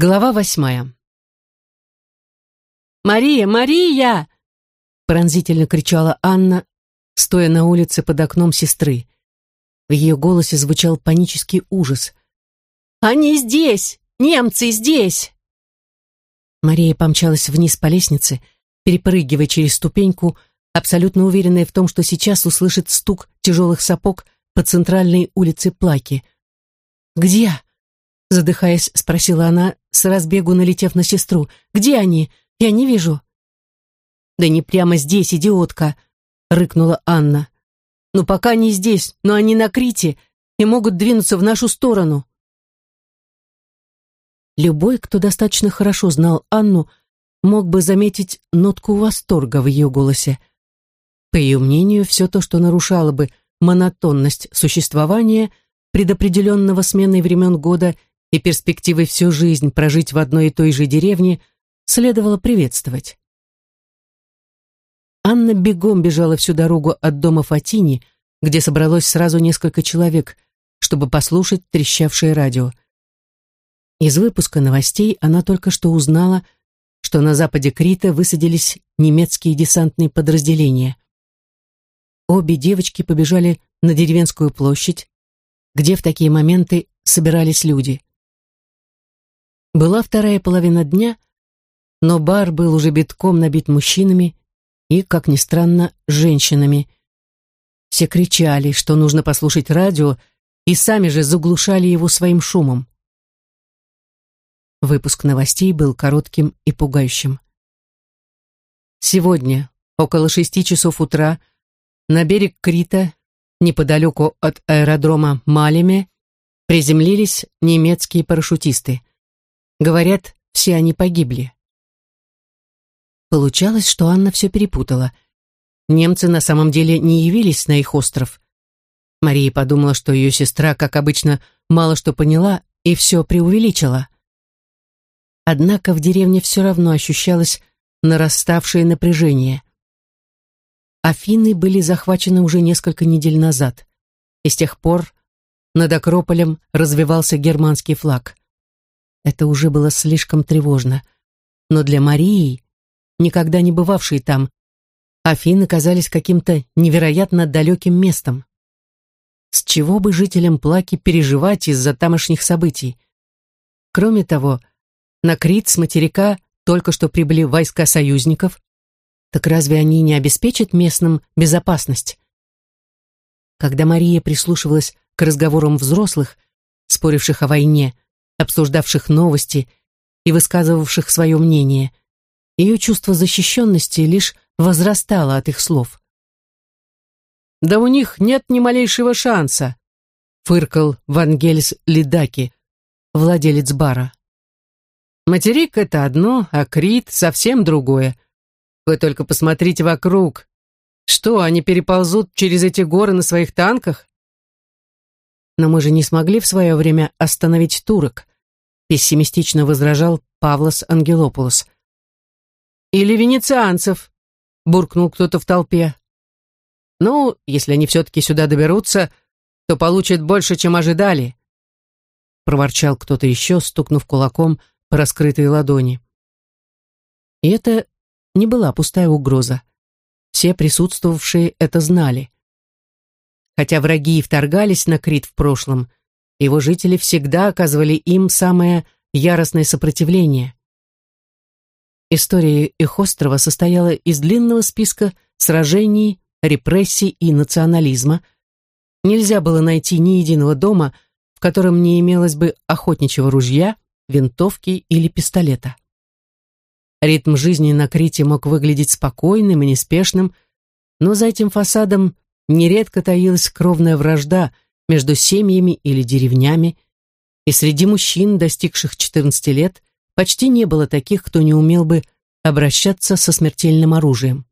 Глава восьмая. «Мария! Мария!» пронзительно кричала Анна, стоя на улице под окном сестры. В ее голосе звучал панический ужас. «Они здесь! Немцы здесь!» Мария помчалась вниз по лестнице, перепрыгивая через ступеньку, абсолютно уверенная в том, что сейчас услышит стук тяжелых сапог по центральной улице Плаки. «Где?» Задыхаясь, спросила она, с разбегу налетев на сестру. «Где они? Я не вижу». «Да не прямо здесь, идиотка!» — рыкнула Анна. «Ну, пока не здесь, но они на Крите и могут двинуться в нашу сторону». Любой, кто достаточно хорошо знал Анну, мог бы заметить нотку восторга в ее голосе. По ее мнению, все то, что нарушало бы монотонность существования, предопределенного сменой времен года и перспективой всю жизнь прожить в одной и той же деревне, следовало приветствовать. Анна бегом бежала всю дорогу от дома Фатини, где собралось сразу несколько человек, чтобы послушать трещавшее радио. Из выпуска новостей она только что узнала, что на западе Крита высадились немецкие десантные подразделения. Обе девочки побежали на деревенскую площадь, где в такие моменты собирались люди. Была вторая половина дня, но бар был уже битком набит мужчинами и, как ни странно, женщинами. Все кричали, что нужно послушать радио, и сами же заглушали его своим шумом. Выпуск новостей был коротким и пугающим. Сегодня, около шести часов утра, на берег Крита, неподалеку от аэродрома Малеме, приземлились немецкие парашютисты. Говорят, все они погибли. Получалось, что Анна все перепутала. Немцы на самом деле не явились на их остров. Мария подумала, что ее сестра, как обычно, мало что поняла и все преувеличила. Однако в деревне все равно ощущалось нараставшее напряжение. Афины были захвачены уже несколько недель назад, и с тех пор над Акрополем развивался германский флаг. Это уже было слишком тревожно. Но для Марии, никогда не бывавшей там, Афины казались каким-то невероятно далеким местом. С чего бы жителям Плаки переживать из-за тамошних событий? Кроме того, на Крит с материка только что прибыли войска союзников, так разве они не обеспечат местным безопасность? Когда Мария прислушивалась к разговорам взрослых, споривших о войне, обсуждавших новости и высказывавших свое мнение. Ее чувство защищенности лишь возрастало от их слов. «Да у них нет ни малейшего шанса», — фыркал Вангельс Лидаки, владелец бара. «Материк — это одно, а Крит — совсем другое. Вы только посмотрите вокруг. Что, они переползут через эти горы на своих танках? Но мы же не смогли в свое время остановить турок пессимистично возражал Павлос Ангелопулос. «Или венецианцев», — буркнул кто-то в толпе. «Ну, если они все-таки сюда доберутся, то получат больше, чем ожидали», — проворчал кто-то еще, стукнув кулаком по раскрытой ладони. И это не была пустая угроза. Все присутствовавшие это знали. Хотя враги и вторгались на Крит в прошлом, его жители всегда оказывали им самое яростное сопротивление. История их острова состояла из длинного списка сражений, репрессий и национализма. Нельзя было найти ни единого дома, в котором не имелось бы охотничьего ружья, винтовки или пистолета. Ритм жизни на Крите мог выглядеть спокойным и неспешным, но за этим фасадом нередко таилась кровная вражда – между семьями или деревнями, и среди мужчин, достигших 14 лет, почти не было таких, кто не умел бы обращаться со смертельным оружием.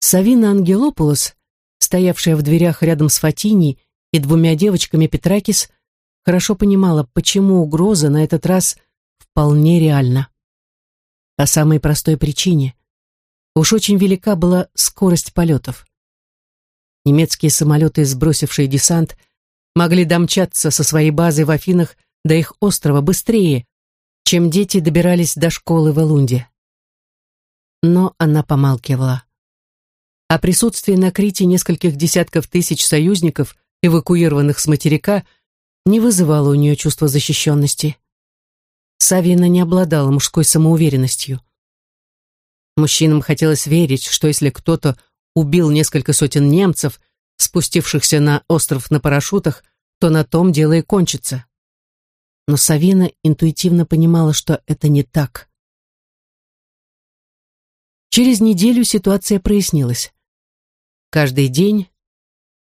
Савина Ангелополос, стоявшая в дверях рядом с Фатини и двумя девочками Петракис, хорошо понимала, почему угроза на этот раз вполне реальна. По самой простой причине. Уж очень велика была скорость полетов. Немецкие самолеты, сбросившие десант, могли домчаться со своей базы в Афинах до их острова быстрее, чем дети добирались до школы в Элунде. Но она помалкивала. О присутствии на Крите нескольких десятков тысяч союзников, эвакуированных с материка, не вызывало у нее чувства защищенности. Савина не обладала мужской самоуверенностью. Мужчинам хотелось верить, что если кто-то убил несколько сотен немцев, спустившихся на остров на парашютах, то на том дело и кончится. Но Савина интуитивно понимала, что это не так. Через неделю ситуация прояснилась. Каждый день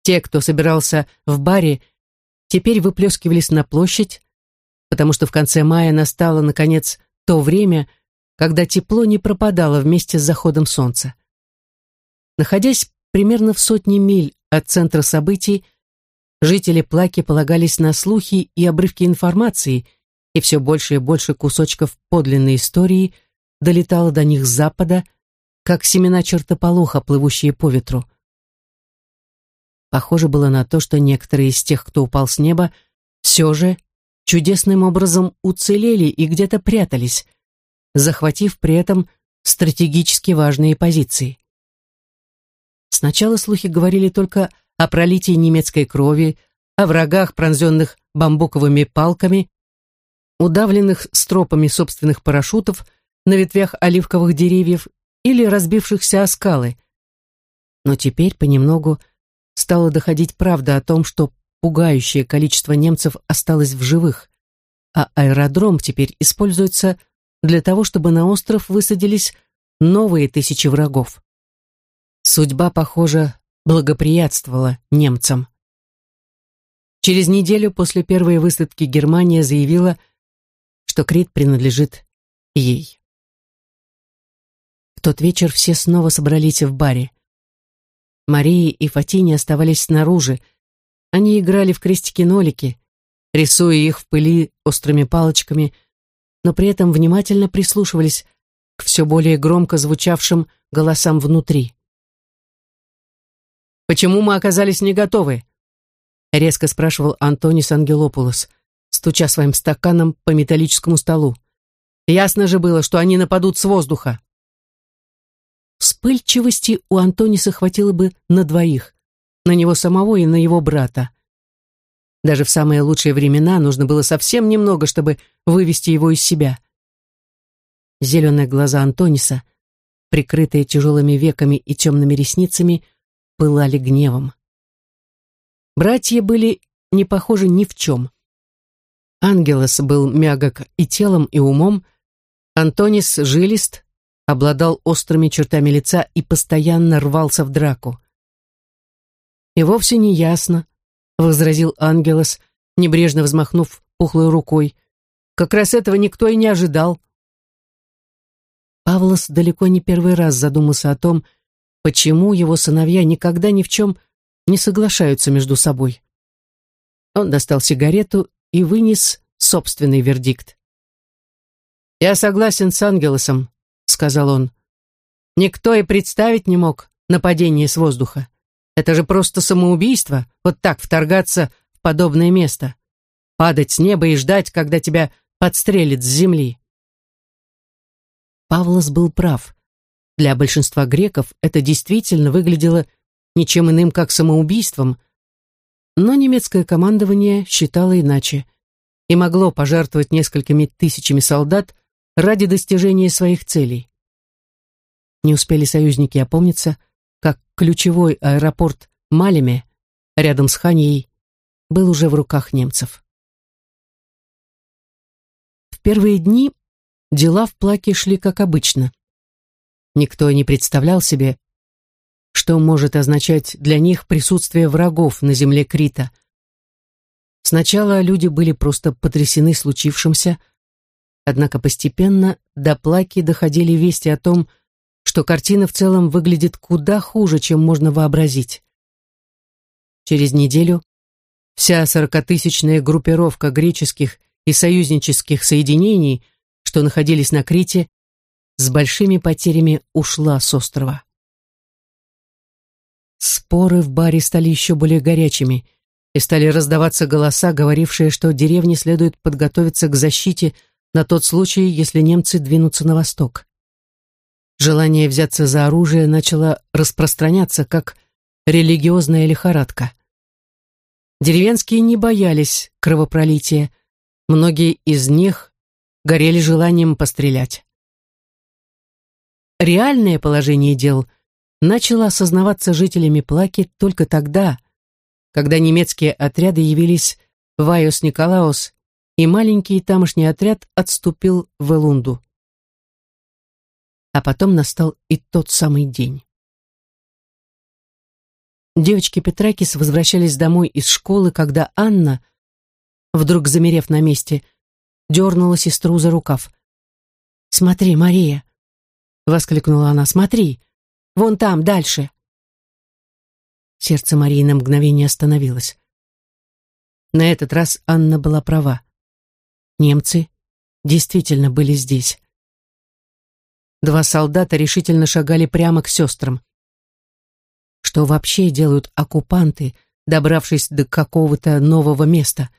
те, кто собирался в баре, теперь выплескивались на площадь, потому что в конце мая настало, наконец, то время, когда тепло не пропадало вместе с заходом солнца. Находясь примерно в сотне миль от центра событий, жители Плаки полагались на слухи и обрывки информации, и все больше и больше кусочков подлинной истории долетало до них с запада, как семена чертополоха, плывущие по ветру. Похоже было на то, что некоторые из тех, кто упал с неба, все же чудесным образом уцелели и где-то прятались, захватив при этом стратегически важные позиции. Сначала слухи говорили только о пролитии немецкой крови, о врагах, пронзенных бамбуковыми палками, удавленных стропами собственных парашютов на ветвях оливковых деревьев или разбившихся о скалы. Но теперь понемногу стала доходить правда о том, что пугающее количество немцев осталось в живых, а аэродром теперь используется для того, чтобы на остров высадились новые тысячи врагов. Судьба, похоже, благоприятствовала немцам. Через неделю после первой высадки Германия заявила, что Крит принадлежит ей. В тот вечер все снова собрались в баре. Мария и Фатини оставались снаружи, они играли в крестики-нолики, рисуя их в пыли острыми палочками, но при этом внимательно прислушивались к все более громко звучавшим голосам внутри. «Почему мы оказались не готовы?» — резко спрашивал Антонис Ангелопулос, стуча своим стаканом по металлическому столу. «Ясно же было, что они нападут с воздуха». Вспыльчивости у Антониса хватило бы на двоих, на него самого и на его брата. Даже в самые лучшие времена нужно было совсем немного, чтобы вывести его из себя. Зеленые глаза Антониса, прикрытые тяжелыми веками и темными ресницами, пылали гневом. Братья были не похожи ни в чем. Ангелос был мягок и телом, и умом, Антонис жилист, обладал острыми чертами лица и постоянно рвался в драку. И вовсе не ясно, возразил Ангелос, небрежно взмахнув пухлой рукой. Как раз этого никто и не ожидал. Павлос далеко не первый раз задумался о том, почему его сыновья никогда ни в чем не соглашаются между собой. Он достал сигарету и вынес собственный вердикт. «Я согласен с Ангелосом», — сказал он. «Никто и представить не мог нападение с воздуха. Это же просто самоубийство, вот так вторгаться в подобное место. Падать с неба и ждать, когда тебя подстрелят с земли. Павлос был прав. Для большинства греков это действительно выглядело ничем иным, как самоубийством, но немецкое командование считало иначе и могло пожертвовать несколькими тысячами солдат ради достижения своих целей. Не успели союзники опомниться, как ключевой аэропорт Малеме, рядом с Ханьей, был уже в руках немцев. В первые дни дела в Плаке шли как обычно. Никто не представлял себе, что может означать для них присутствие врагов на земле Крита. Сначала люди были просто потрясены случившимся, однако постепенно до Плаки доходили вести о том, что картина в целом выглядит куда хуже, чем можно вообразить. Через неделю вся сорокатысячная группировка греческих и союзнических соединений, что находились на Крите, с большими потерями ушла с острова. Споры в баре стали еще более горячими, и стали раздаваться голоса, говорившие, что деревне следует подготовиться к защите на тот случай, если немцы двинутся на восток. Желание взяться за оружие начало распространяться, как религиозная лихорадка. Деревенские не боялись кровопролития, многие из них горели желанием пострелять. Реальное положение дел начало осознаваться жителями Плаки только тогда, когда немецкие отряды явились в Айос-Николаус, и маленький тамошний отряд отступил в Элунду. А потом настал и тот самый день. Девочки Петракис возвращались домой из школы, когда Анна, вдруг замерев на месте, дернула сестру за рукав. «Смотри, Мария!» — воскликнула она. «Смотри! Вон там, дальше!» Сердце Марии на мгновение остановилось. На этот раз Анна была права. Немцы действительно были здесь. Два солдата решительно шагали прямо к сестрам. Что вообще делают оккупанты, добравшись до какого-то нового места?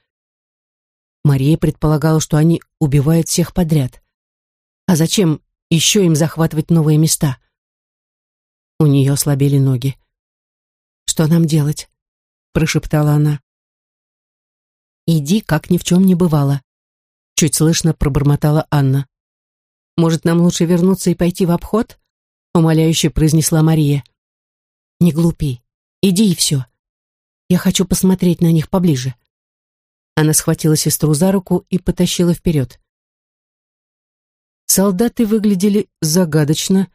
Мария предполагала, что они убивают всех подряд. А зачем еще им захватывать новые места? У нее ослабели ноги. «Что нам делать?» — прошептала она. «Иди, как ни в чем не бывало», — чуть слышно пробормотала Анна. «Может, нам лучше вернуться и пойти в обход?» — умоляюще произнесла Мария. «Не глупи. Иди и все. Я хочу посмотреть на них поближе». Она схватила сестру за руку и потащила вперед. Солдаты выглядели загадочно,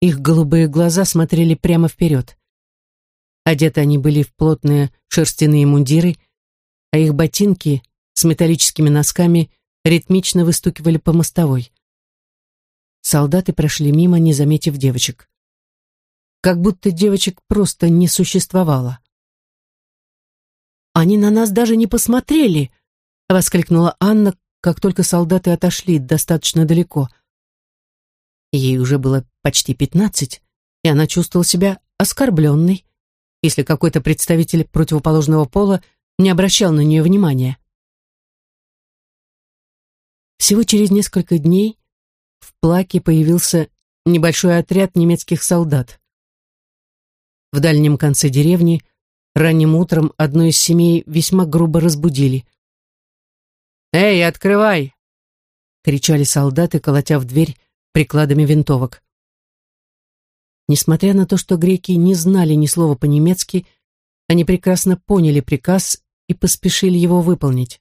их голубые глаза смотрели прямо вперед. Одеты они были в плотные шерстяные мундиры, а их ботинки с металлическими носками ритмично выстукивали по мостовой. Солдаты прошли мимо, не заметив девочек. Как будто девочек просто не существовало. «Они на нас даже не посмотрели!» — воскликнула Анна, как только солдаты отошли достаточно далеко. Ей уже было почти пятнадцать, и она чувствовала себя оскорбленной если какой-то представитель противоположного пола не обращал на нее внимания. Всего через несколько дней в Плаке появился небольшой отряд немецких солдат. В дальнем конце деревни ранним утром одну из семей весьма грубо разбудили. «Эй, открывай!» — кричали солдаты, колотя в дверь прикладами винтовок. Несмотря на то, что греки не знали ни слова по-немецки, они прекрасно поняли приказ и поспешили его выполнить.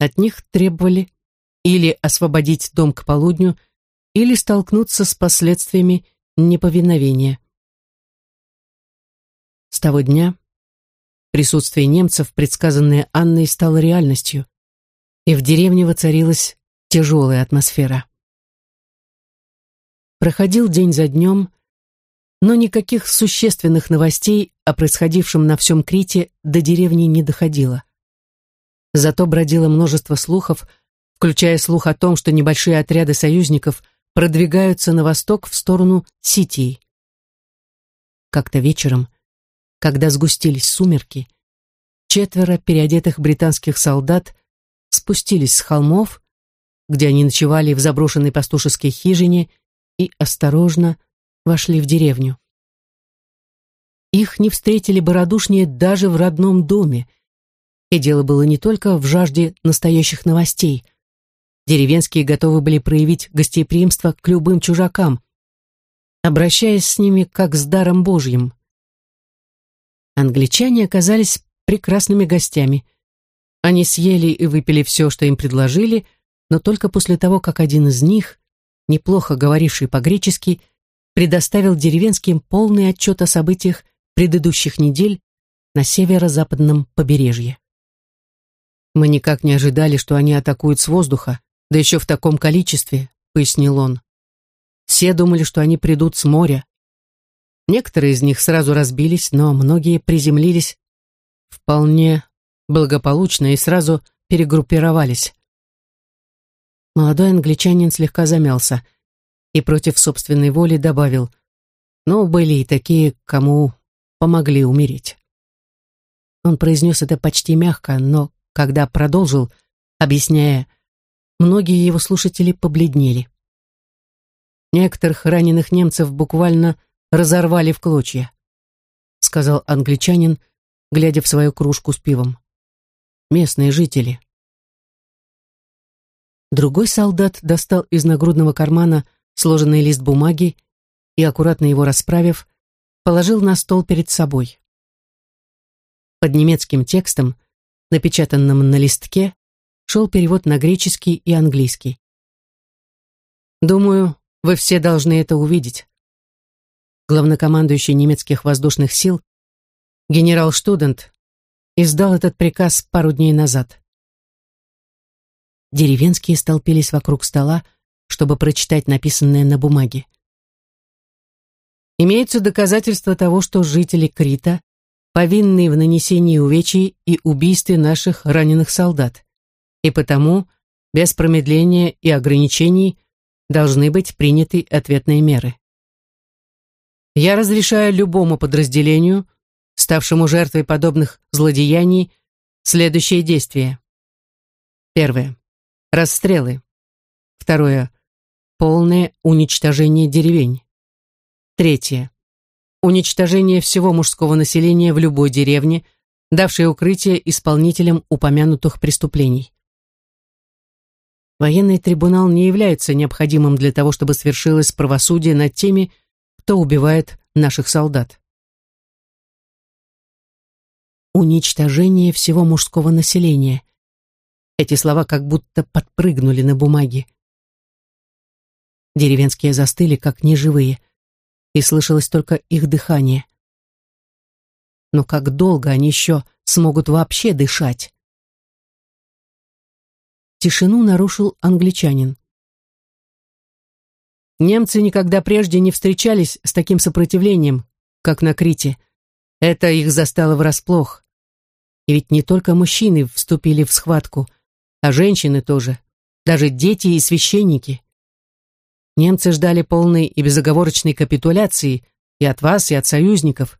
От них требовали или освободить дом к полудню, или столкнуться с последствиями неповиновения. С того дня присутствие немцев, предсказанное Анной, стало реальностью, и в деревне воцарилась тяжелая атмосфера. Проходил день за днем, но никаких существенных новостей о происходившем на всем Крите до деревни не доходило. Зато бродило множество слухов, включая слух о том, что небольшие отряды союзников продвигаются на восток в сторону Ситии. Как-то вечером, когда сгустились сумерки, четверо переодетых британских солдат спустились с холмов, где они ночевали в заброшенной пастушеской хижине, и осторожно вошли в деревню. Их не встретили бы радушнее даже в родном доме. И дело было не только в жажде настоящих новостей. Деревенские готовы были проявить гостеприимство к любым чужакам, обращаясь с ними как с даром Божьим. Англичане оказались прекрасными гостями. Они съели и выпили все, что им предложили, но только после того, как один из них, неплохо говоривший по-гречески, предоставил деревенским полный отчет о событиях предыдущих недель на северо-западном побережье. «Мы никак не ожидали, что они атакуют с воздуха, да еще в таком количестве», — пояснил он. «Все думали, что они придут с моря. Некоторые из них сразу разбились, но многие приземлились вполне благополучно и сразу перегруппировались. Молодой англичанин слегка замялся и против собственной воли добавил, но были и такие, кому помогли умереть. Он произнес это почти мягко, но когда продолжил, объясняя, многие его слушатели побледнели. Некоторых раненых немцев буквально разорвали в клочья, сказал англичанин, глядя в свою кружку с пивом. Местные жители. Другой солдат достал из нагрудного кармана сложенный лист бумаги и, аккуратно его расправив, положил на стол перед собой. Под немецким текстом, напечатанным на листке, шел перевод на греческий и английский. Думаю, вы все должны это увидеть. Главнокомандующий немецких воздушных сил, генерал Штудент, издал этот приказ пару дней назад. Деревенские столпились вокруг стола, чтобы прочитать написанное на бумаге. Имеются доказательства того, что жители Крита повинны в нанесении увечий и убийстве наших раненых солдат, и потому, без промедления и ограничений, должны быть приняты ответные меры. Я разрешаю любому подразделению, ставшему жертвой подобных злодеяний, следующие действия. Первое. Расстрелы. Второе. Полное уничтожение деревень. Третье. Уничтожение всего мужского населения в любой деревне, давшей укрытие исполнителям упомянутых преступлений. Военный трибунал не является необходимым для того, чтобы свершилось правосудие над теми, кто убивает наших солдат. Уничтожение всего мужского населения. Эти слова как будто подпрыгнули на бумаге. Деревенские застыли, как неживые, и слышалось только их дыхание. Но как долго они еще смогут вообще дышать? Тишину нарушил англичанин. Немцы никогда прежде не встречались с таким сопротивлением, как на Крите. Это их застало врасплох. И ведь не только мужчины вступили в схватку, а женщины тоже, даже дети и священники. Немцы ждали полной и безоговорочной капитуляции и от вас, и от союзников.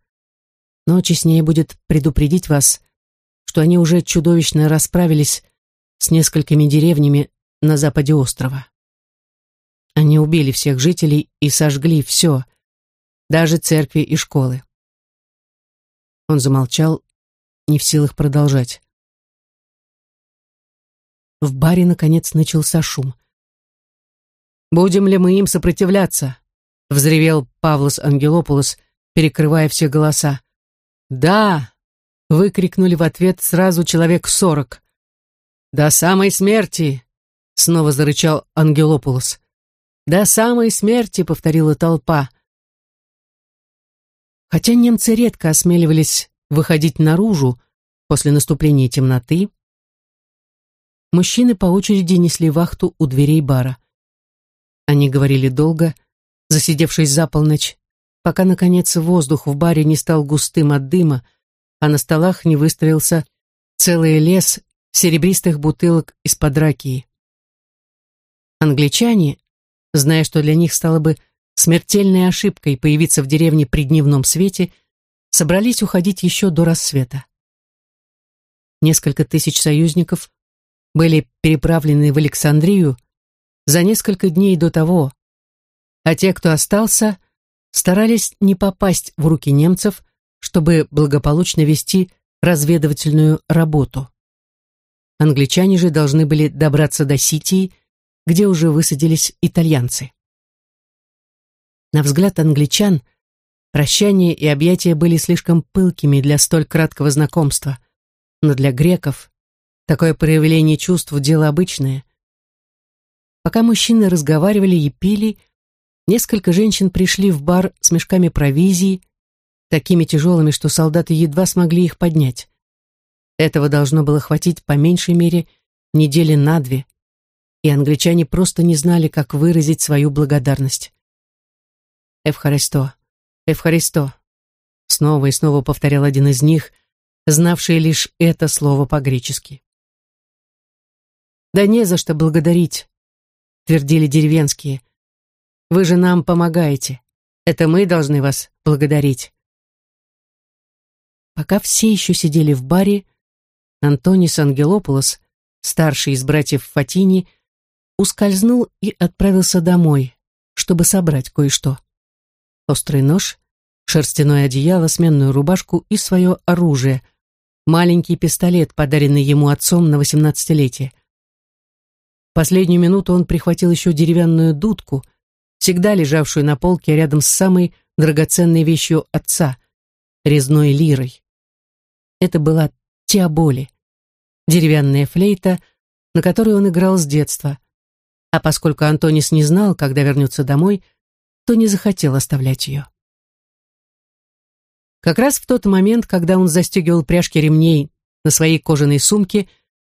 Но честнее будет предупредить вас, что они уже чудовищно расправились с несколькими деревнями на западе острова. Они убили всех жителей и сожгли все, даже церкви и школы. Он замолчал, не в силах продолжать. В баре, наконец, начался шум. «Будем ли мы им сопротивляться?» — взревел Павлос Ангелополос, перекрывая все голоса. «Да!» — выкрикнули в ответ сразу человек сорок. «До самой смерти!» — снова зарычал Ангелополос. «До самой смерти!» — повторила толпа. Хотя немцы редко осмеливались выходить наружу после наступления темноты, мужчины по очереди несли вахту у дверей бара. Они говорили долго, засидевшись за полночь, пока, наконец, воздух в баре не стал густым от дыма, а на столах не выстроился целый лес серебристых бутылок из-под ракии. Англичане, зная, что для них стало бы смертельной ошибкой появиться в деревне при дневном свете, собрались уходить еще до рассвета. Несколько тысяч союзников были переправлены в Александрию за несколько дней до того, а те, кто остался, старались не попасть в руки немцев, чтобы благополучно вести разведывательную работу. Англичане же должны были добраться до Ситии, где уже высадились итальянцы. На взгляд англичан, прощание и объятия были слишком пылкими для столь краткого знакомства, но для греков такое проявление чувств – дело обычное. Пока мужчины разговаривали и пили, несколько женщин пришли в бар с мешками провизии, такими тяжелыми, что солдаты едва смогли их поднять. Этого должно было хватить по меньшей мере недели на две, и англичане просто не знали, как выразить свою благодарность. «Эвхаристо, Эвхаристо», снова и снова повторял один из них, знавший лишь это слово по-гречески. «Да не за что благодарить», — твердили деревенские. «Вы же нам помогаете. Это мы должны вас благодарить». Пока все еще сидели в баре, Антонис Ангелополос, старший из братьев Фатини, ускользнул и отправился домой, чтобы собрать кое-что. Острый нож, шерстяное одеяло, сменную рубашку и свое оружие, маленький пистолет, подаренный ему отцом на восемнадцатилетие. Последнюю минуту он прихватил еще деревянную дудку, всегда лежавшую на полке рядом с самой драгоценной вещью отца, резной лирой. Это была теоболи, деревянная флейта, на которой он играл с детства. А поскольку Антонис не знал, когда вернется домой, то не захотел оставлять ее. Как раз в тот момент, когда он застегивал пряжки ремней на своей кожаной сумке,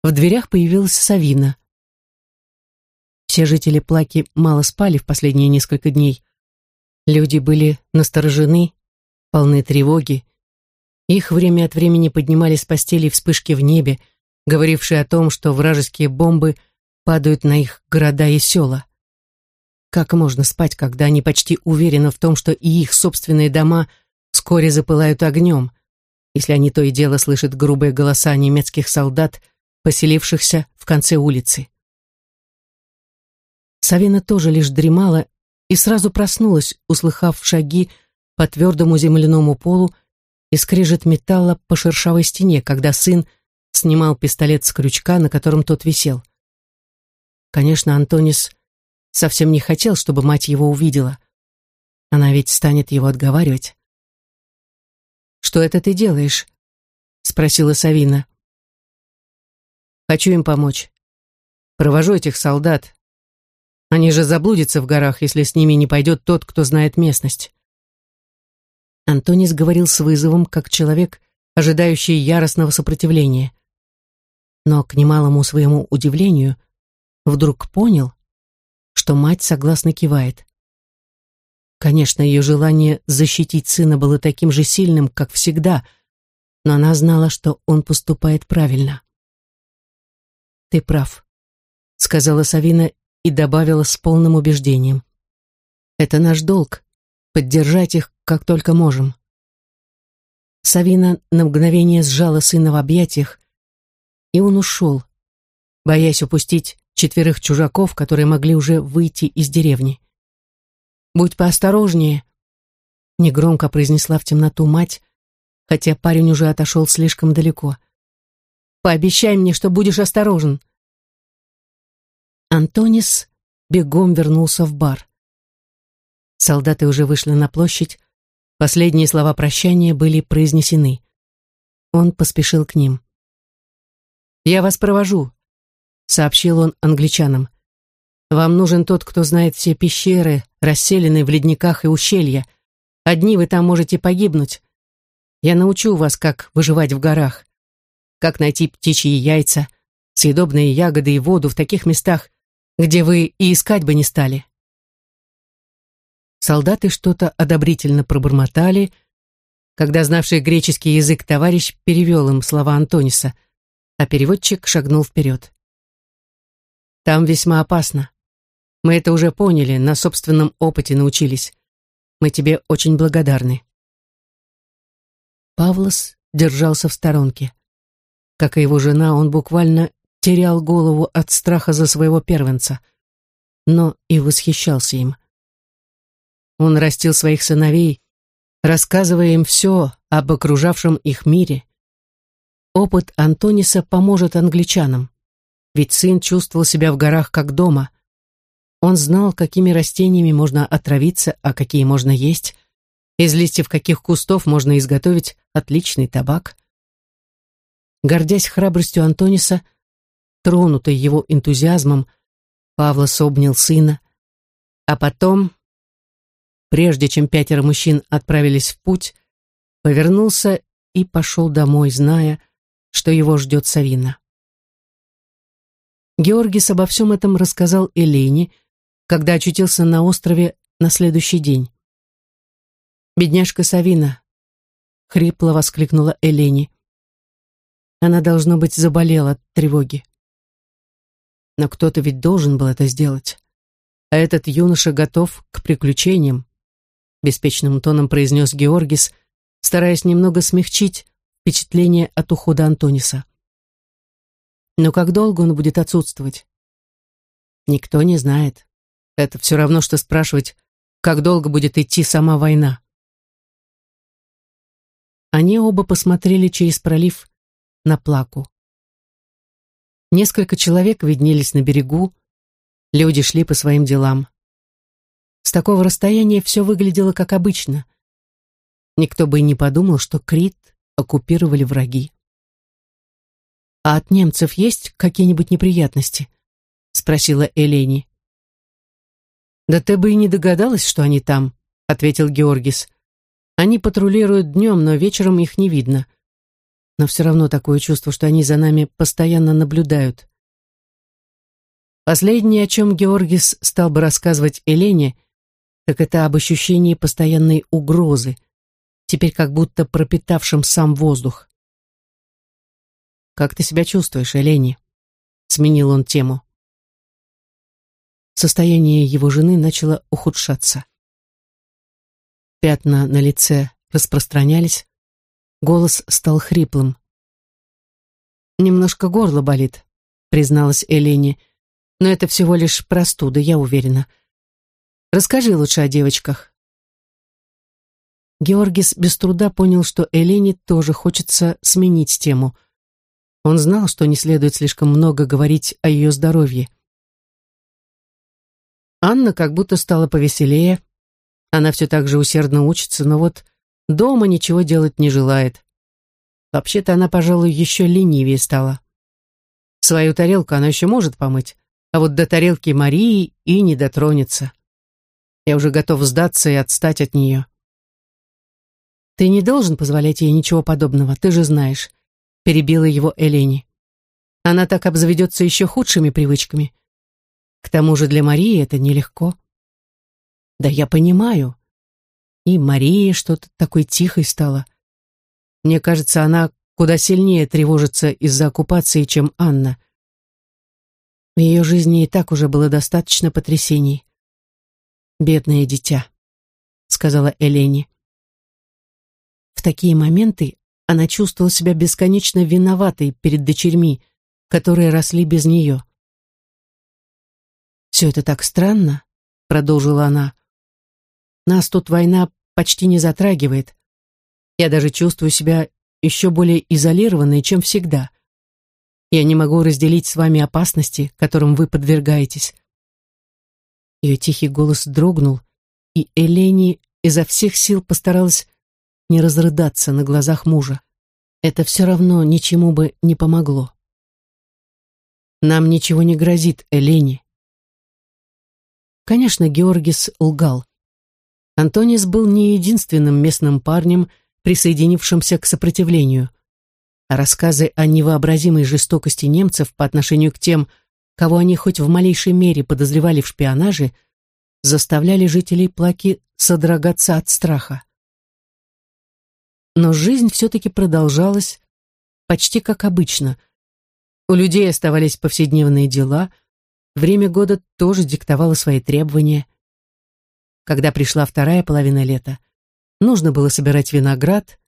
в дверях появилась Савина. Все жители Плаки мало спали в последние несколько дней. Люди были насторожены, полны тревоги. Их время от времени поднимали с постели вспышки в небе, говорившие о том, что вражеские бомбы падают на их города и села. Как можно спать, когда они почти уверены в том, что и их собственные дома вскоре запылают огнем, если они то и дело слышат грубые голоса немецких солдат, поселившихся в конце улицы? Савина тоже лишь дремала и сразу проснулась, услыхав шаги по твердому земляному полу и скрежет металла по шершавой стене, когда сын снимал пистолет с крючка, на котором тот висел. Конечно, Антонис совсем не хотел, чтобы мать его увидела. Она ведь станет его отговаривать. «Что это ты делаешь?» — спросила Савина. «Хочу им помочь. Провожу этих солдат, они же заблудятся в горах, если с ними не пойдет тот, кто знает местность. Антонис говорил с вызовом, как человек, ожидающий яростного сопротивления. Но, к немалому своему удивлению, вдруг понял, что мать согласно кивает. Конечно, ее желание защитить сына было таким же сильным, как всегда, но она знала, что он поступает правильно. «Ты прав», — сказала Савина и добавила с полным убеждением. «Это наш долг — поддержать их, как только можем». Савина на мгновение сжала сына в объятиях, и он ушел, боясь упустить четверых чужаков, которые могли уже выйти из деревни. «Будь поосторожнее», — негромко произнесла в темноту мать, хотя парень уже отошел слишком далеко. «Пообещай мне, что будешь осторожен», — Антонис бегом вернулся в бар. Солдаты уже вышли на площадь, последние слова прощания были произнесены. Он поспешил к ним. «Я вас провожу», — сообщил он англичанам. «Вам нужен тот, кто знает все пещеры, расселенные в ледниках и ущелья. Одни вы там можете погибнуть. Я научу вас, как выживать в горах, как найти птичьи яйца, съедобные ягоды и воду в таких местах, где вы и искать бы не стали. Солдаты что-то одобрительно пробормотали, когда знавший греческий язык товарищ перевел им слова Антониса, а переводчик шагнул вперед. «Там весьма опасно. Мы это уже поняли, на собственном опыте научились. Мы тебе очень благодарны». Павлос держался в сторонке. Как и его жена, он буквально терял голову от страха за своего первенца, но и восхищался им. Он растил своих сыновей, рассказывая им все об окружавшем их мире. Опыт Антониса поможет англичанам, ведь сын чувствовал себя в горах как дома. Он знал, какими растениями можно отравиться, а какие можно есть, из листьев каких кустов можно изготовить отличный табак. Гордясь храбростью Антониса, Тронутый его энтузиазмом, Павлос обнял сына, а потом, прежде чем пятеро мужчин отправились в путь, повернулся и пошел домой, зная, что его ждет Савина. Георгис обо всем этом рассказал Элейне, когда очутился на острове на следующий день. «Бедняжка Савина!» — хрипло воскликнула Элени. Она, должно быть, заболела от тревоги. Но кто-то ведь должен был это сделать. А этот юноша готов к приключениям, беспечным тоном произнес Георгис, стараясь немного смягчить впечатление от ухода Антониса. Но как долго он будет отсутствовать? Никто не знает. Это все равно, что спрашивать, как долго будет идти сама война. Они оба посмотрели через пролив на плаку. Несколько человек виднелись на берегу, люди шли по своим делам. С такого расстояния все выглядело как обычно. Никто бы и не подумал, что Крит оккупировали враги. «А от немцев есть какие-нибудь неприятности?» — спросила Элени. «Да ты бы и не догадалась, что они там», — ответил Георгис. «Они патрулируют днем, но вечером их не видно. Но все равно такое чувство, что они за нами постоянно наблюдают». Последнее, о чем Георгис стал бы рассказывать Элене, так это об ощущении постоянной угрозы, теперь как будто пропитавшим сам воздух. «Как ты себя чувствуешь, Элени?» — сменил он тему. Состояние его жены начало ухудшаться. Пятна на лице распространялись, голос стал хриплым. «Немножко горло болит», — призналась Элени, «но это всего лишь простуда, я уверена. Расскажи лучше о девочках». Георгис без труда понял, что Элене тоже хочется сменить тему. Он знал, что не следует слишком много говорить о ее здоровье. Анна как будто стала повеселее. Она все так же усердно учится, но вот дома ничего делать не желает. Вообще-то она, пожалуй, еще ленивее стала. Свою тарелку она еще может помыть, а вот до тарелки Марии и не дотронется. Я уже готов сдаться и отстать от нее. Ты не должен позволять ей ничего подобного, ты же знаешь перебила его Элени. Она так обзаведется еще худшими привычками. К тому же для Марии это нелегко. Да я понимаю. И Мария что-то такой тихой стала. Мне кажется, она куда сильнее тревожится из-за оккупации, чем Анна. В ее жизни и так уже было достаточно потрясений. «Бедное дитя», — сказала Элени. В такие моменты она чувствовала себя бесконечно виноватой перед дочерьми, которые росли без нее. «Все это так странно», — продолжила она. «Нас тут война почти не затрагивает. Я даже чувствую себя еще более изолированной, чем всегда. Я не могу разделить с вами опасности, которым вы подвергаетесь». Ее тихий голос дрогнул, и Элени изо всех сил постаралась не разрыдаться на глазах мужа. Это все равно ничему бы не помогло. Нам ничего не грозит, Элени. Конечно, Георгис лгал. Антонис был не единственным местным парнем, присоединившимся к сопротивлению. А рассказы о невообразимой жестокости немцев по отношению к тем, кого они хоть в малейшей мере подозревали в шпионаже, заставляли жителей Плаки содрогаться от страха. Но жизнь все-таки продолжалась почти как обычно. У людей оставались повседневные дела, время года тоже диктовало свои требования. Когда пришла вторая половина лета, нужно было собирать виноград,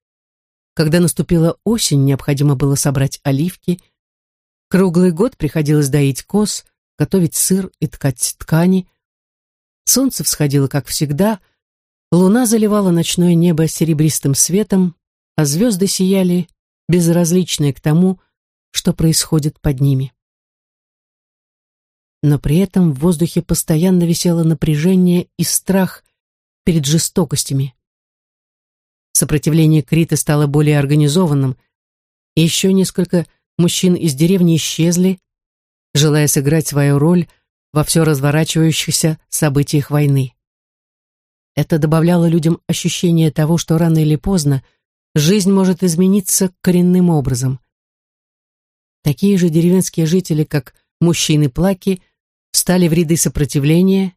когда наступила осень, необходимо было собрать оливки, круглый год приходилось доить коз, готовить сыр и ткать ткани. Солнце всходило, как всегда, Луна заливала ночное небо серебристым светом, а звезды сияли, безразличные к тому, что происходит под ними. Но при этом в воздухе постоянно висело напряжение и страх перед жестокостями. Сопротивление Крита стало более организованным, и еще несколько мужчин из деревни исчезли, желая сыграть свою роль во все разворачивающихся событиях войны. Это добавляло людям ощущение того, что рано или поздно жизнь может измениться коренным образом. Такие же деревенские жители, как мужчины Плаки, встали в ряды сопротивления,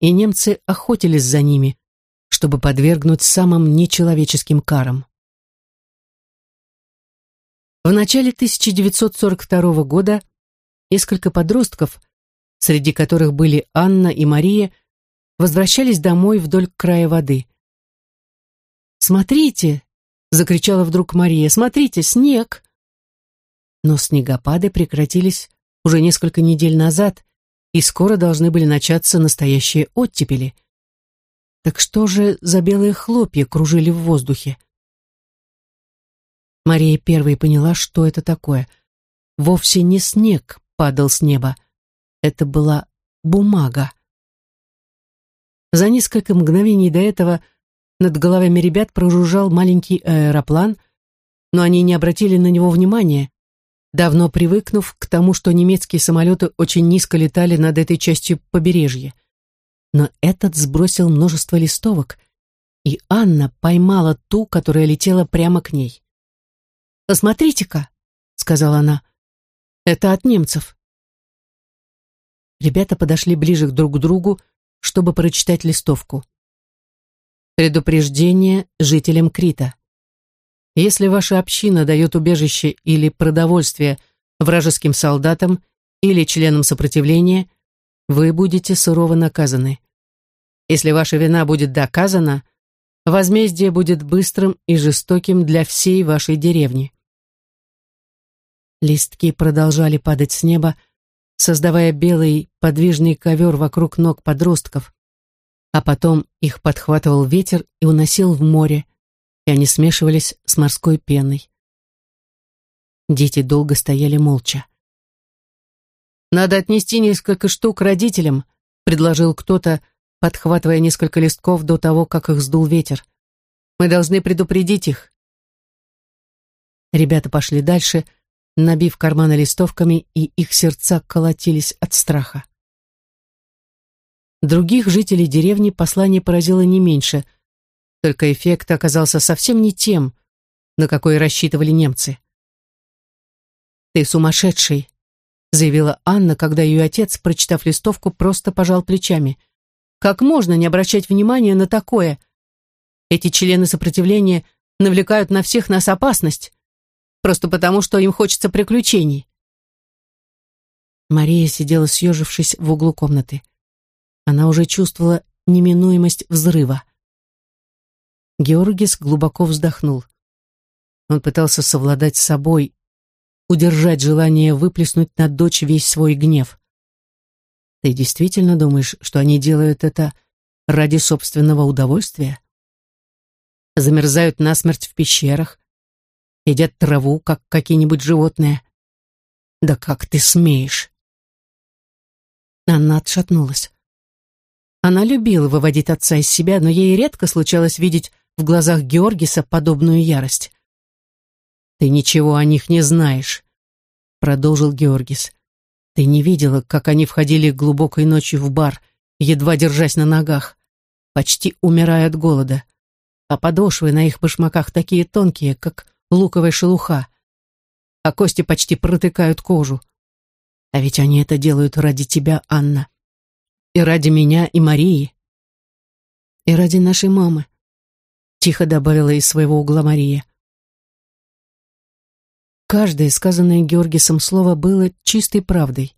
и немцы охотились за ними, чтобы подвергнуть самым нечеловеческим карам. В начале 1942 года несколько подростков, среди которых были Анна и Мария, возвращались домой вдоль края воды. «Смотрите!» закричала вдруг Мария. «Смотрите, снег!» Но снегопады прекратились уже несколько недель назад, и скоро должны были начаться настоящие оттепели. Так что же за белые хлопья кружили в воздухе? Мария первой поняла, что это такое. Вовсе не снег падал с неба. Это была бумага. За несколько мгновений до этого над головами ребят прожужжал маленький аэроплан, но они не обратили на него внимания, давно привыкнув к тому, что немецкие самолеты очень низко летали над этой частью побережья. Но этот сбросил множество листовок, и Анна поймала ту, которая летела прямо к ней. «Посмотрите-ка», — сказала она, — «это от немцев». Ребята подошли ближе друг к другу, чтобы прочитать листовку. Предупреждение жителям Крита. Если ваша община дает убежище или продовольствие вражеским солдатам или членам сопротивления, вы будете сурово наказаны. Если ваша вина будет доказана, возмездие будет быстрым и жестоким для всей вашей деревни. Листки продолжали падать с неба, создавая белый подвижный ковер вокруг ног подростков, а потом их подхватывал ветер и уносил в море, и они смешивались с морской пеной. Дети долго стояли молча. «Надо отнести несколько штук родителям», — предложил кто-то, подхватывая несколько листков до того, как их сдул ветер. «Мы должны предупредить их». Ребята пошли дальше, набив карманы листовками, и их сердца колотились от страха. Других жителей деревни послание поразило не меньше — только эффект оказался совсем не тем, на какой рассчитывали немцы. «Ты сумасшедший», — заявила Анна, когда ее отец, прочитав листовку, просто пожал плечами. «Как можно не обращать внимания на такое? Эти члены сопротивления навлекают на всех нас опасность, просто потому, что им хочется приключений». Мария сидела съежившись в углу комнаты. Она уже чувствовала неминуемость взрыва. Георгис глубоко вздохнул. Он пытался совладать с собой, удержать желание выплеснуть на дочь весь свой гнев. Ты действительно думаешь, что они делают это ради собственного удовольствия? Замерзают насмерть в пещерах, едят траву, как какие-нибудь животные. Да как ты смеешь? Она отшатнулась. Она любила выводить отца из себя, но ей редко случалось видеть в глазах Георгиса подобную ярость. «Ты ничего о них не знаешь», — продолжил Георгис. «Ты не видела, как они входили глубокой ночью в бар, едва держась на ногах, почти умирая от голода, а подошвы на их башмаках такие тонкие, как луковая шелуха, а кости почти протыкают кожу. А ведь они это делают ради тебя, Анна, и ради меня и Марии, и ради нашей мамы тихо добавила из своего угла Мария. Каждое сказанное Георгисом слово было чистой правдой.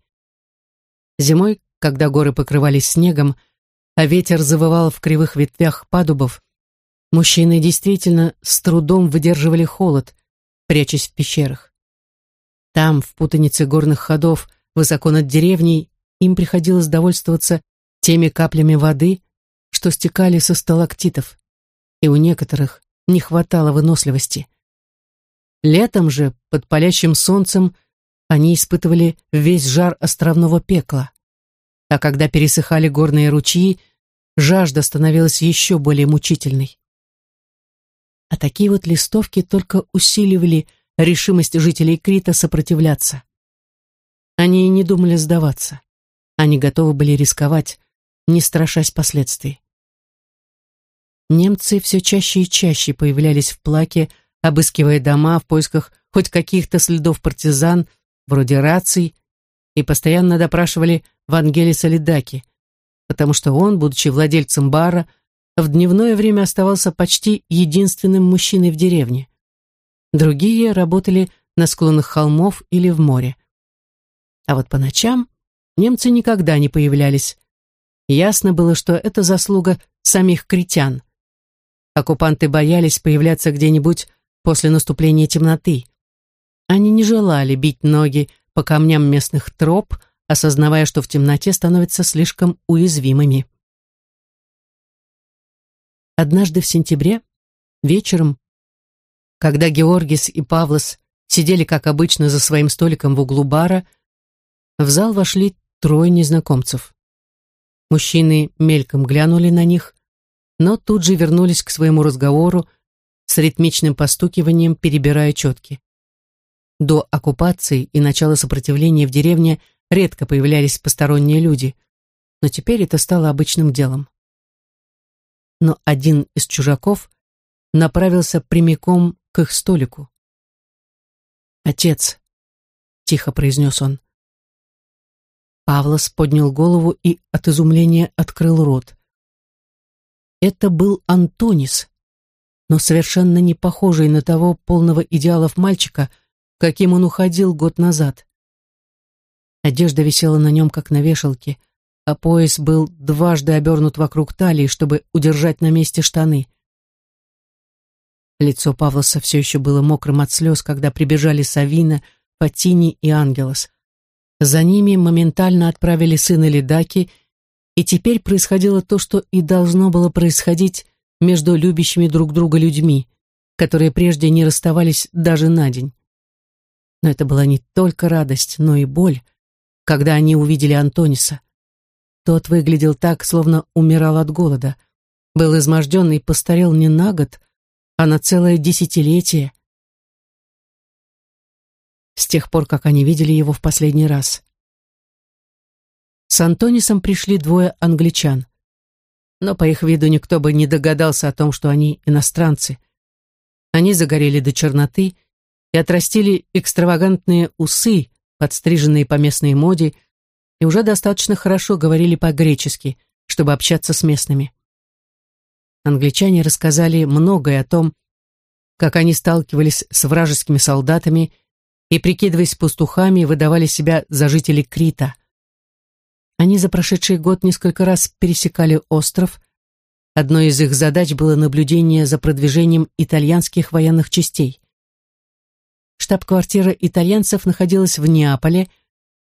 Зимой, когда горы покрывались снегом, а ветер завывал в кривых ветвях падубов, мужчины действительно с трудом выдерживали холод, прячась в пещерах. Там, в путанице горных ходов, высоко над деревней, им приходилось довольствоваться теми каплями воды, что стекали со сталактитов и у некоторых не хватало выносливости. Летом же, под палящим солнцем, они испытывали весь жар островного пекла. А когда пересыхали горные ручьи, жажда становилась еще более мучительной. А такие вот листовки только усиливали решимость жителей Крита сопротивляться. Они и не думали сдаваться. Они готовы были рисковать, не страшась последствий. Немцы все чаще и чаще появлялись в Плаке, обыскивая дома в поисках хоть каких-то следов партизан, вроде раций, и постоянно допрашивали Вангелиса Лидаки, потому что он, будучи владельцем бара, в дневное время оставался почти единственным мужчиной в деревне. Другие работали на склонах холмов или в море. А вот по ночам немцы никогда не появлялись. Ясно было, что это заслуга самих критян. Оккупанты боялись появляться где-нибудь после наступления темноты. Они не желали бить ноги по камням местных троп, осознавая, что в темноте становятся слишком уязвимыми. Однажды в сентябре, вечером, когда Георгис и Павлос сидели, как обычно, за своим столиком в углу бара, в зал вошли трое незнакомцев. Мужчины мельком глянули на них, но тут же вернулись к своему разговору с ритмичным постукиванием, перебирая четки. До оккупации и начала сопротивления в деревне редко появлялись посторонние люди, но теперь это стало обычным делом. Но один из чужаков направился прямиком к их столику. «Отец», — тихо произнес он. Павлос поднял голову и от изумления открыл рот. Это был Антонис, но совершенно не похожий на того полного идеалов мальчика, каким он уходил год назад. Одежда висела на нем, как на вешалке, а пояс был дважды обернут вокруг талии, чтобы удержать на месте штаны. Лицо Павлоса все еще было мокрым от слез, когда прибежали Савина, Патини и Ангелос. За ними моментально отправили сына Ледаки, и теперь происходило то, что и должно было происходить между любящими друг друга людьми, которые прежде не расставались даже на день. Но это была не только радость, но и боль, когда они увидели Антониса. Тот выглядел так, словно умирал от голода, был изможден и постарел не на год, а на целое десятилетие. С тех пор, как они видели его в последний раз. С Антонисом пришли двое англичан. Но по их виду никто бы не догадался о том, что они иностранцы. Они загорели до черноты и отрастили экстравагантные усы, подстриженные по местной моде, и уже достаточно хорошо говорили по-гречески, чтобы общаться с местными англичане рассказали многое о том, как они сталкивались с вражескими солдатами и, прикидываясь пастухами, выдавали себя за жителей Крита. Они за прошедший год несколько раз пересекали остров. Одной из их задач было наблюдение за продвижением итальянских военных частей. Штаб-квартира итальянцев находилась в Неаполе,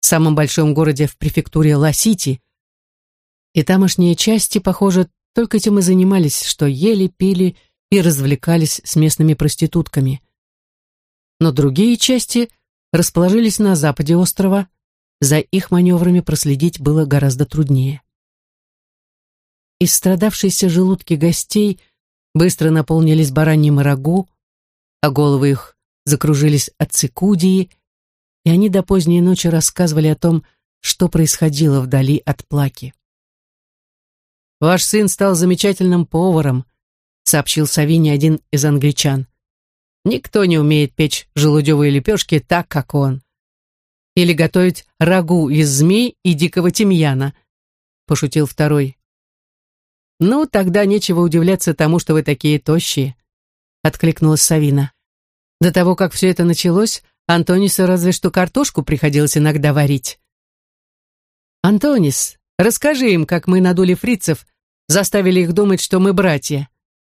самом большом городе в префектуре Ласити, и тамошние части, похоже, только этим и занимались, что ели, пили и развлекались с местными проститутками. Но другие части расположились на западе острова, за их маневрами проследить было гораздо труднее. Истрадавшиеся желудки гостей быстро наполнились бараньим рагу, а головы их закружились от цикудии, и они до поздней ночи рассказывали о том, что происходило вдали от плаки. «Ваш сын стал замечательным поваром», сообщил Савине один из англичан. «Никто не умеет печь желудевые лепешки так, как он. Или готовить рагу из змей и дикого тимьяна», пошутил второй. «Ну, тогда нечего удивляться тому, что вы такие тощие», откликнулась Савина. До того, как все это началось, Антонису разве что картошку приходилось иногда варить. «Антонис, расскажи им, как мы надули фрицев заставили их думать, что мы братья»,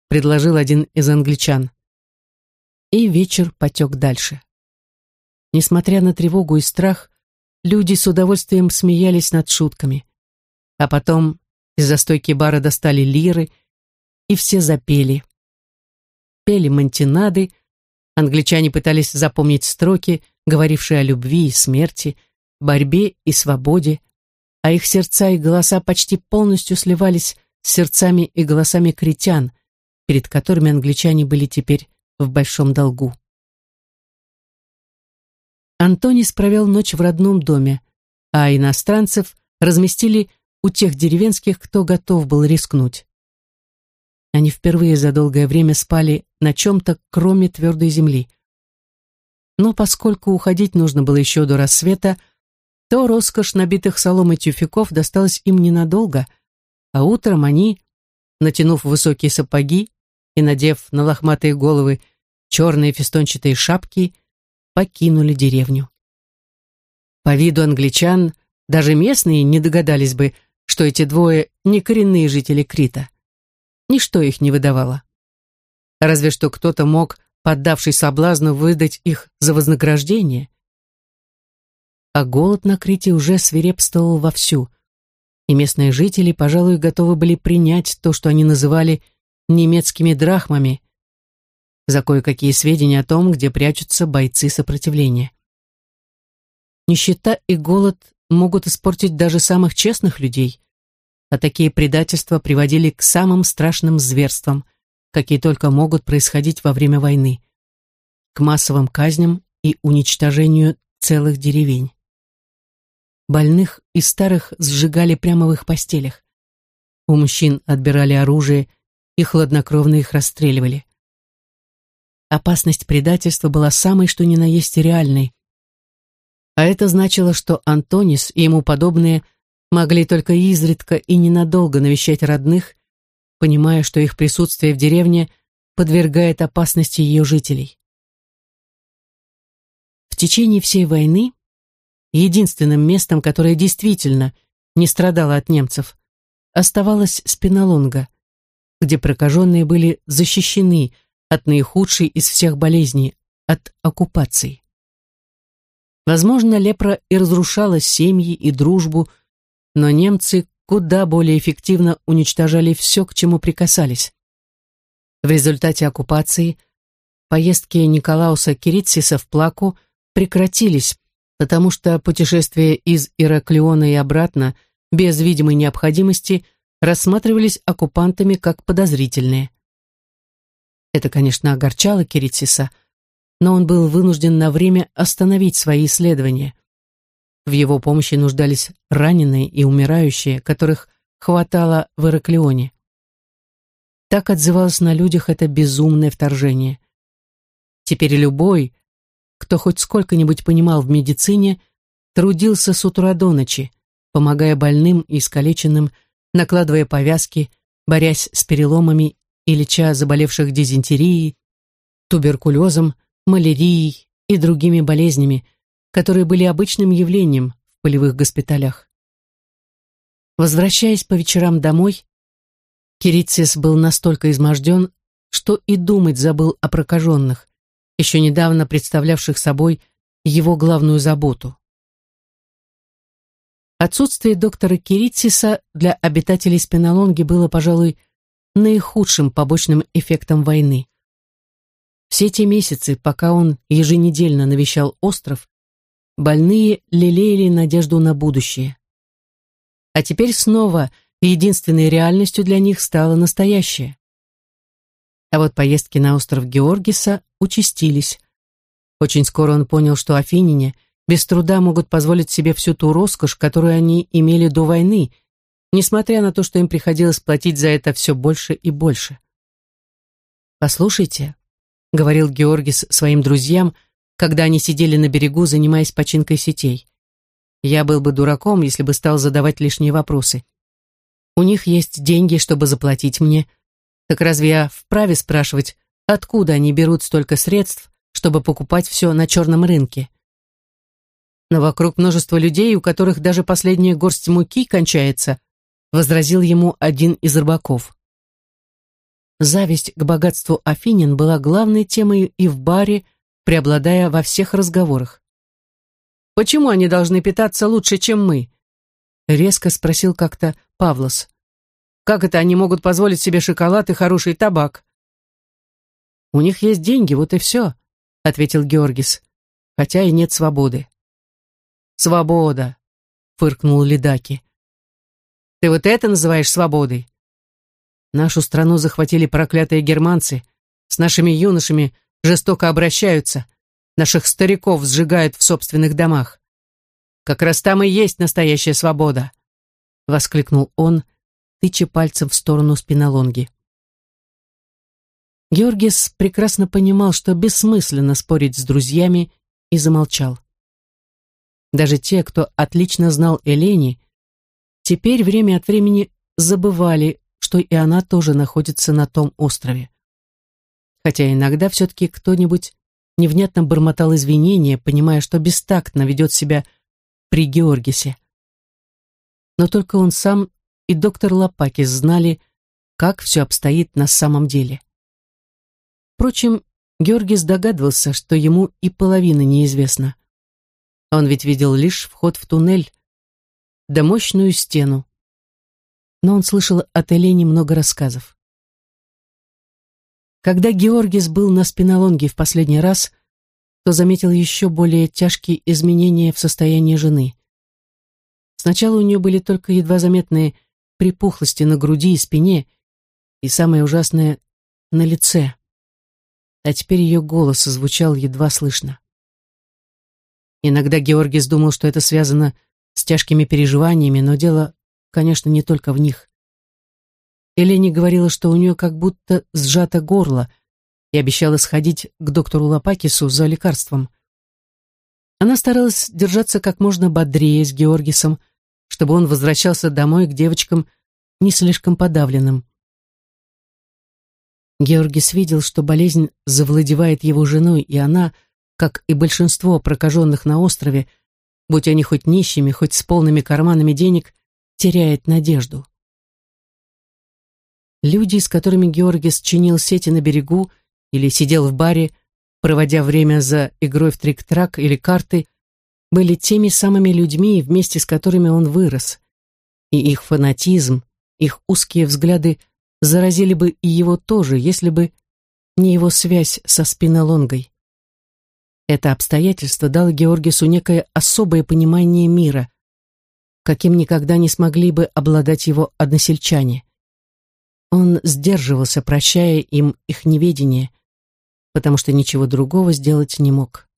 предложил один из англичан. И вечер потек дальше. Несмотря на тревогу и страх, люди с удовольствием смеялись над шутками. А потом из-за стойки бара достали лиры, и все запели. Пели мантинады, англичане пытались запомнить строки, говорившие о любви и смерти, борьбе и свободе, а их сердца и голоса почти полностью сливались сердцами и голосами критян, перед которыми англичане были теперь в большом долгу. Антонис провел ночь в родном доме, а иностранцев разместили у тех деревенских, кто готов был рискнуть. Они впервые за долгое время спали на чем-то, кроме твердой земли. Но поскольку уходить нужно было еще до рассвета, то роскошь набитых соломой тюфяков досталась им ненадолго, а утром они, натянув высокие сапоги и надев на лохматые головы черные фестончатые шапки, покинули деревню. По виду англичан даже местные не догадались бы, что эти двое не коренные жители Крита. Ничто их не выдавало. Разве что кто-то мог поддавшись соблазну выдать их за вознаграждение. А голод на Крите уже свирепствовал вовсю, и местные жители, пожалуй, готовы были принять то, что они называли немецкими драхмами, за кое-какие сведения о том, где прячутся бойцы сопротивления. Нищета и голод могут испортить даже самых честных людей, а такие предательства приводили к самым страшным зверствам – какие только могут происходить во время войны, к массовым казням и уничтожению целых деревень. Больных и старых сжигали прямо в их постелях. У мужчин отбирали оружие и хладнокровно их расстреливали. Опасность предательства была самой что ни на есть реальной. А это значило, что Антонис и ему подобные могли только изредка и ненадолго навещать родных понимая, что их присутствие в деревне подвергает опасности ее жителей. В течение всей войны единственным местом, которое действительно не страдало от немцев, оставалась Спинолонга, где прокаженные были защищены от наихудшей из всех болезней, от оккупации. Возможно, лепра и разрушала семьи и дружбу, но немцы куда более эффективно уничтожали все, к чему прикасались. В результате оккупации поездки Николауса Киритсиса в Плаку прекратились, потому что путешествия из Ираклиона и обратно без видимой необходимости рассматривались оккупантами как подозрительные. Это, конечно, огорчало Киритсиса, но он был вынужден на время остановить свои исследования – в его помощи нуждались раненые и умирающие, которых хватало в Ираклионе. Так отзывалось на людях это безумное вторжение. Теперь любой, кто хоть сколько-нибудь понимал в медицине, трудился с утра до ночи, помогая больным и искалеченным, накладывая повязки, борясь с переломами и леча заболевших дизентерией, туберкулезом, малярией и другими болезнями, которые были обычным явлением в полевых госпиталях. Возвращаясь по вечерам домой, Кирицис был настолько изможден, что и думать забыл о прокаженных, еще недавно представлявших собой его главную заботу. Отсутствие доктора Кирициса для обитателей Спинолонги было, пожалуй, наихудшим побочным эффектом войны. Все те месяцы, пока он еженедельно навещал остров, Больные лелеяли надежду на будущее. А теперь снова единственной реальностью для них стало настоящее. А вот поездки на остров Георгиса участились. Очень скоро он понял, что афиняне без труда могут позволить себе всю ту роскошь, которую они имели до войны, несмотря на то, что им приходилось платить за это все больше и больше. «Послушайте», — говорил Георгис своим друзьям, когда они сидели на берегу, занимаясь починкой сетей. Я был бы дураком, если бы стал задавать лишние вопросы. У них есть деньги, чтобы заплатить мне. Так разве я вправе спрашивать, откуда они берут столько средств, чтобы покупать все на черном рынке? Но вокруг множество людей, у которых даже последняя горсть муки кончается, возразил ему один из рыбаков. Зависть к богатству Афинин была главной темой и в баре, преобладая во всех разговорах. «Почему они должны питаться лучше, чем мы?» Резко спросил как-то Павлос. «Как это они могут позволить себе шоколад и хороший табак?» «У них есть деньги, вот и все», — ответил Георгис, «хотя и нет свободы». «Свобода», — фыркнул Ледаки. «Ты вот это называешь свободой?» Нашу страну захватили проклятые германцы. С нашими юношами жестоко обращаются, наших стариков сжигают в собственных домах. Как раз там и есть настоящая свобода, воскликнул он, тыча пальцем в сторону спинолонги. Георгис прекрасно понимал, что бессмысленно спорить с друзьями, и замолчал. Даже те, кто отлично знал Элени, теперь время от времени забывали, что и она тоже находится на том острове хотя иногда все-таки кто-нибудь невнятно бормотал извинения, понимая, что бестактно ведет себя при Георгисе. Но только он сам и доктор Лопакис знали, как все обстоит на самом деле. Впрочем, Георгис догадывался, что ему и половины неизвестно. Он ведь видел лишь вход в туннель, да мощную стену. Но он слышал от Элене много рассказов. Когда Георгис был на спинолонге в последний раз, то заметил еще более тяжкие изменения в состоянии жены. Сначала у нее были только едва заметные припухлости на груди и спине, и самое ужасное — на лице. А теперь ее голос звучал едва слышно. Иногда Георгис думал, что это связано с тяжкими переживаниями, но дело, конечно, не только в них. Элени говорила, что у нее как будто сжато горло, и обещала сходить к доктору Лопакису за лекарством. Она старалась держаться как можно бодрее с Георгисом, чтобы он возвращался домой к девочкам не слишком подавленным. Георгис видел, что болезнь завладевает его женой, и она, как и большинство прокаженных на острове, будь они хоть нищими, хоть с полными карманами денег, теряет надежду. Люди, с которыми Георгис чинил сети на берегу или сидел в баре, проводя время за игрой в трик-трак или карты, были теми самыми людьми, вместе с которыми он вырос. И их фанатизм, их узкие взгляды заразили бы и его тоже, если бы не его связь со спинолонгой. Это обстоятельство дало Георгису некое особое понимание мира, каким никогда не смогли бы обладать его односельчане. Он сдерживался, прощая им их неведение, потому что ничего другого сделать не мог.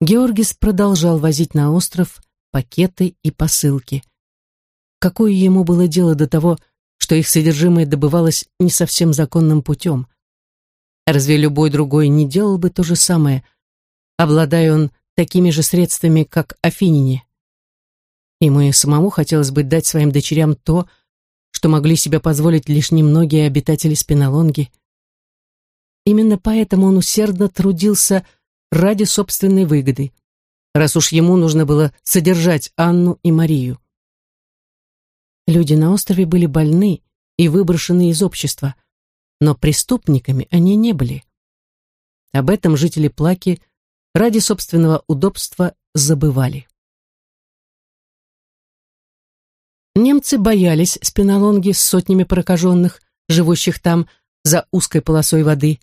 Георгис продолжал возить на остров пакеты и посылки. Какое ему было дело до того, что их содержимое добывалось не совсем законным путем? Разве любой другой не делал бы то же самое, обладая он такими же средствами, как Афинине? Ему и самому хотелось бы дать своим дочерям то, что могли себе позволить лишь немногие обитатели Спинолонги. Именно поэтому он усердно трудился ради собственной выгоды, раз уж ему нужно было содержать Анну и Марию. Люди на острове были больны и выброшены из общества, но преступниками они не были. Об этом жители Плаки ради собственного удобства забывали. Немцы боялись спинолонги с сотнями прокаженных, живущих там за узкой полосой воды,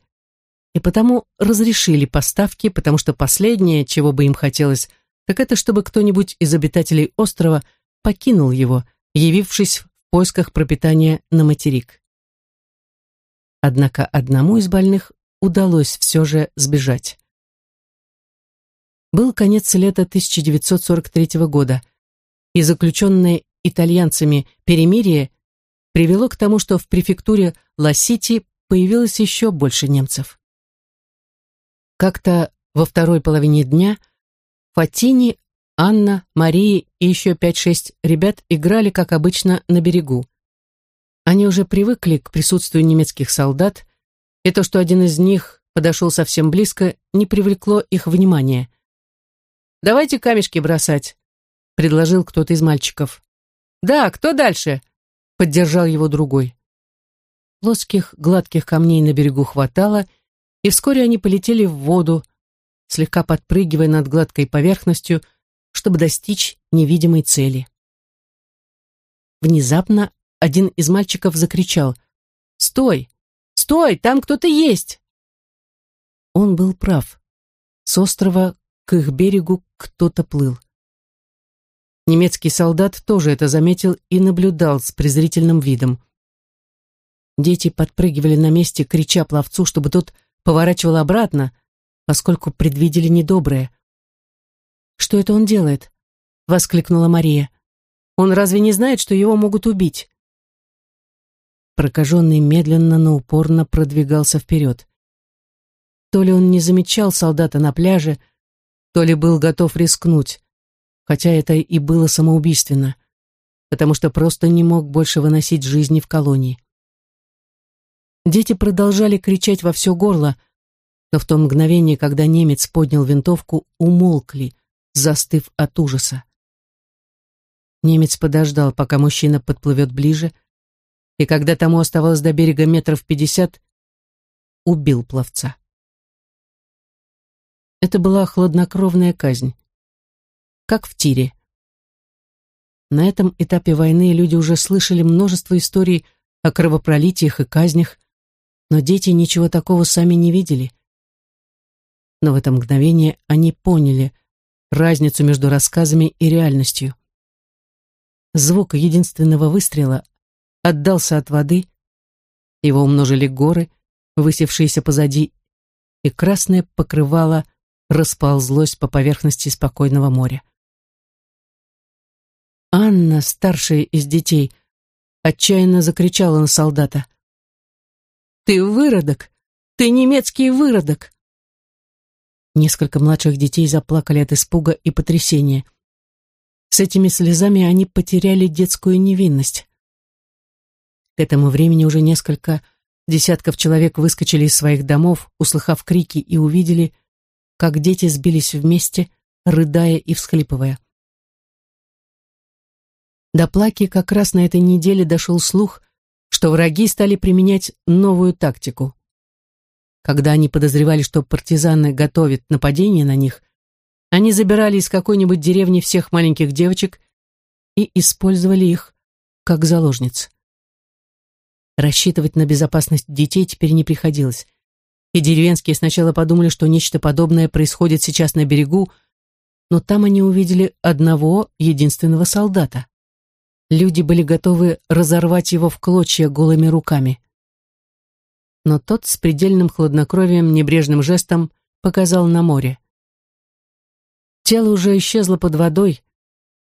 и потому разрешили поставки, потому что последнее, чего бы им хотелось, так это чтобы кто-нибудь из обитателей острова покинул его, явившись в поисках пропитания на материк. Однако одному из больных удалось все же сбежать. Был конец лета 1943 года, и заключенное итальянцами перемирие привело к тому, что в префектуре Ласити появилось еще больше немцев. Как-то во второй половине дня Фотини, Анна, Мария и еще 5-6 ребят играли, как обычно, на берегу. Они уже привыкли к присутствию немецких солдат, и то, что один из них подошел совсем близко, не привлекло их внимания. «Давайте камешки бросать», — предложил кто-то из мальчиков. «Да, кто дальше?» — поддержал его другой. Плоских, гладких камней на берегу хватало, и вскоре они полетели в воду, слегка подпрыгивая над гладкой поверхностью, чтобы достичь невидимой цели. Внезапно один из мальчиков закричал «Стой! Стой! Там кто-то есть!» Он был прав. С острова к их берегу кто-то плыл. Немецкий солдат тоже это заметил и наблюдал с презрительным видом. Дети подпрыгивали на месте, крича пловцу, чтобы тот поворачивал обратно, поскольку предвидели недоброе. «Что это он делает?» — воскликнула Мария. «Он разве не знает, что его могут убить?» Прокаженный медленно, но упорно продвигался вперед. То ли он не замечал солдата на пляже, то ли был готов рискнуть, хотя это и было самоубийственно, потому что просто не мог больше выносить жизни в колонии. Дети продолжали кричать во все горло, но в то мгновение, когда немец поднял винтовку, умолкли, застыв от ужаса. Немец подождал, пока мужчина подплывет ближе, и когда тому оставалось до берега метров пятьдесят, убил пловца. Это была хладнокровная казнь, как в тире. На этом этапе войны люди уже слышали множество историй о кровопролитиях и казнях, но дети ничего такого сами не видели. Но в это мгновение они поняли разницу между рассказами и реальностью. Звук единственного выстрела отдался от воды, его умножили горы, высевшиеся позади, и красное покрывало расползлось по поверхности спокойного моря. Анна, старшая из детей, отчаянно закричала на солдата. «Ты выродок! Ты немецкий выродок!» Несколько младших детей заплакали от испуга и потрясения. С этими слезами они потеряли детскую невинность. К этому времени уже несколько десятков человек выскочили из своих домов, услыхав крики, и увидели, как дети сбились вместе, рыдая и всхлипывая. До Плаки как раз на этой неделе дошел слух, что враги стали применять новую тактику. Когда они подозревали, что партизаны готовят нападение на них, они забирали из какой-нибудь деревни всех маленьких девочек и использовали их как заложниц. Рассчитывать на безопасность детей теперь не приходилось. И деревенские сначала подумали, что нечто подобное происходит сейчас на берегу, но там они увидели одного единственного солдата. Люди были готовы разорвать его в клочья голыми руками. Но тот с предельным хладнокровием, небрежным жестом показал на море. Тело уже исчезло под водой,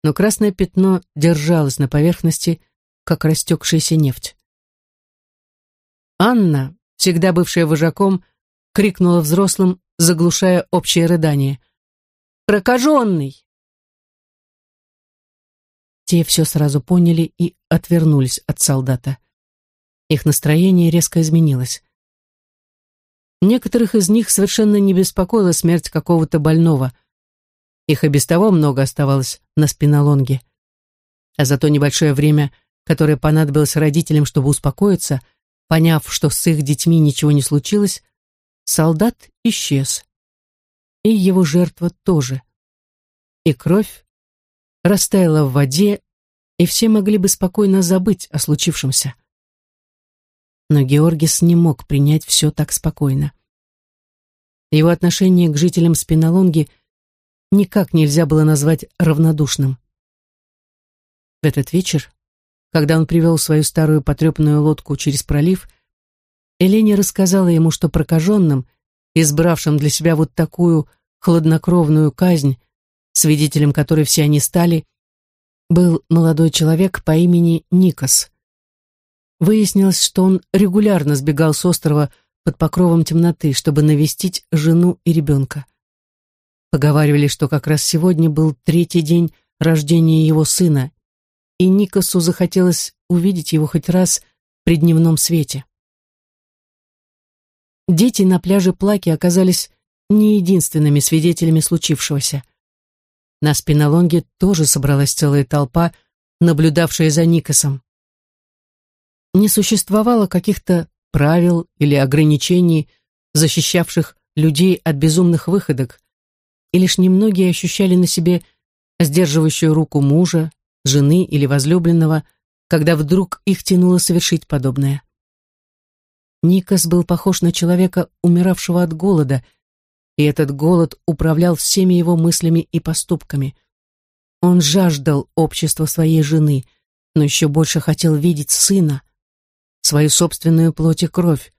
но красное пятно держалось на поверхности, как растекшаяся нефть. Анна, всегда бывшая вожаком, крикнула взрослым, заглушая общее рыдание. «Прокаженный!» Те все сразу поняли и отвернулись от солдата. Их настроение резко изменилось. Некоторых из них совершенно не беспокоила смерть какого-то больного. Их и без того много оставалось на спинолонге. А за то небольшое время, которое понадобилось родителям, чтобы успокоиться, поняв, что с их детьми ничего не случилось, солдат исчез. И его жертва тоже. И кровь растаяла в воде, и все могли бы спокойно забыть о случившемся. Но Георгис не мог принять все так спокойно. Его отношение к жителям Спинолонги никак нельзя было назвать равнодушным. В этот вечер, когда он привел свою старую потрепанную лодку через пролив, Элене рассказала ему, что прокаженным, избравшим для себя вот такую хладнокровную казнь, свидетелем которой все они стали, был молодой человек по имени Никос. Выяснилось, что он регулярно сбегал с острова под покровом темноты, чтобы навестить жену и ребенка. Поговаривали, что как раз сегодня был третий день рождения его сына, и Никосу захотелось увидеть его хоть раз при дневном свете. Дети на пляже Плаки оказались не единственными свидетелями случившегося. На спинолонге тоже собралась целая толпа, наблюдавшая за Никосом. Не существовало каких-то правил или ограничений, защищавших людей от безумных выходок, и лишь немногие ощущали на себе сдерживающую руку мужа, жены или возлюбленного, когда вдруг их тянуло совершить подобное. Никос был похож на человека, умиравшего от голода, и этот голод управлял всеми его мыслями и поступками. Он жаждал общества своей жены, но еще больше хотел видеть сына, свою собственную плоть и кровь,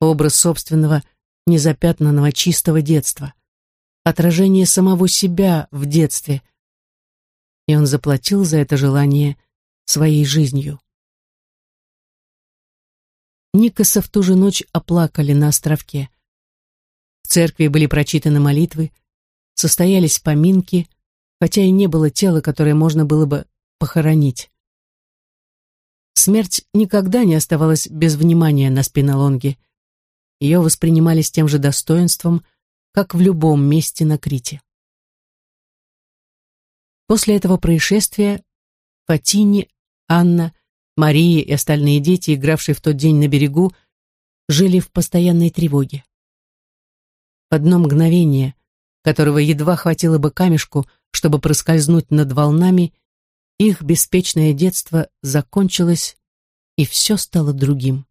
образ собственного незапятнанного чистого детства, отражение самого себя в детстве. И он заплатил за это желание своей жизнью. Никоса в ту же ночь оплакали на островке церкви были прочитаны молитвы, состоялись поминки, хотя и не было тела, которое можно было бы похоронить. Смерть никогда не оставалась без внимания на спинолонге. Ее воспринимали с тем же достоинством, как в любом месте на Крите. После этого происшествия Фатини, Анна, Мария и остальные дети, игравшие в тот день на берегу, жили в постоянной тревоге. Одно мгновение, которого едва хватило бы камешку, чтобы проскользнуть над волнами, их беспечное детство закончилось, и все стало другим.